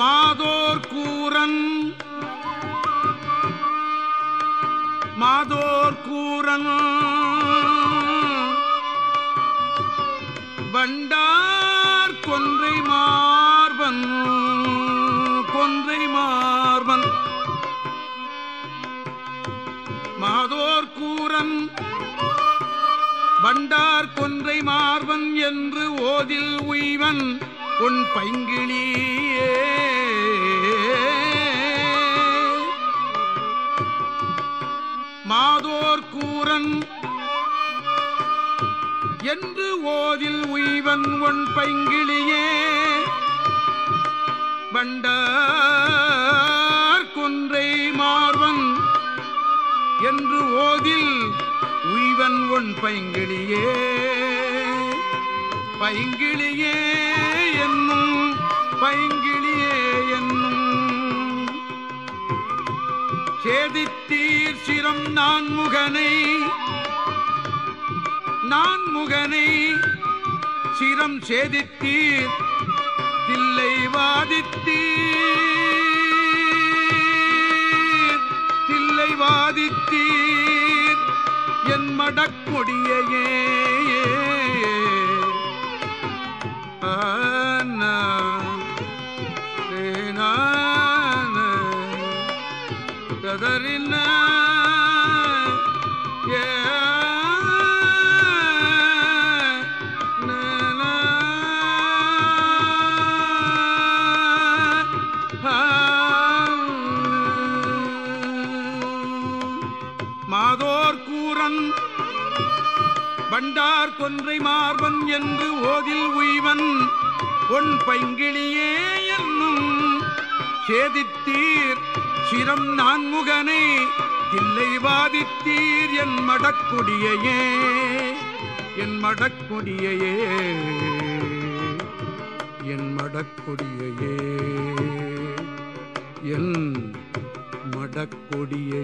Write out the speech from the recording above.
மாதோர் கூரன் மாதோர் கூரன் வண்டார் கொன்றை மார்பன் கொன்றை மார்பன். மாதோர் கூரன் வண்டார் கொன்றை மார்பன் என்று ஓதில் உய்வன் உன் பைங்கிளியே மாதோர் கூரன் என்று ஓதில் உய்வன் ஒன் பைங்கிளியே. வண்டார் கொன்றை மார்வன் என்று ஓதில் உய்வன் ஒன் பைங்கிளியே. பைங்கிளியே என்னும் பைங்கிளியே என்னும். சேதித்தீர் சிரம் நான் முகனை நான் முகனை சிரம் சேதித்தீர் தில்லை வாதித்தீர் தில்லை வாதித்தீர் என் மடக்கொடியையே ஆனா, தேனான, கதறின மாதோர் கூரன் பண்டார் கொன்றை மார்பன் என்று ஓதில் உய்வன் பொன் பைங்கிழியே என்னும் சேதித்தீர் சிரம் நான்முகனை தில்லை வாதித்தீர் என் மடக்குடியையே என் மடக்குடியையே என் மடக்குடியையே. என் மடக்கொடியே